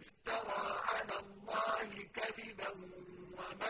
افْتَرَىٰ عَلَى اللَّهِ كَذِبًا وَمَا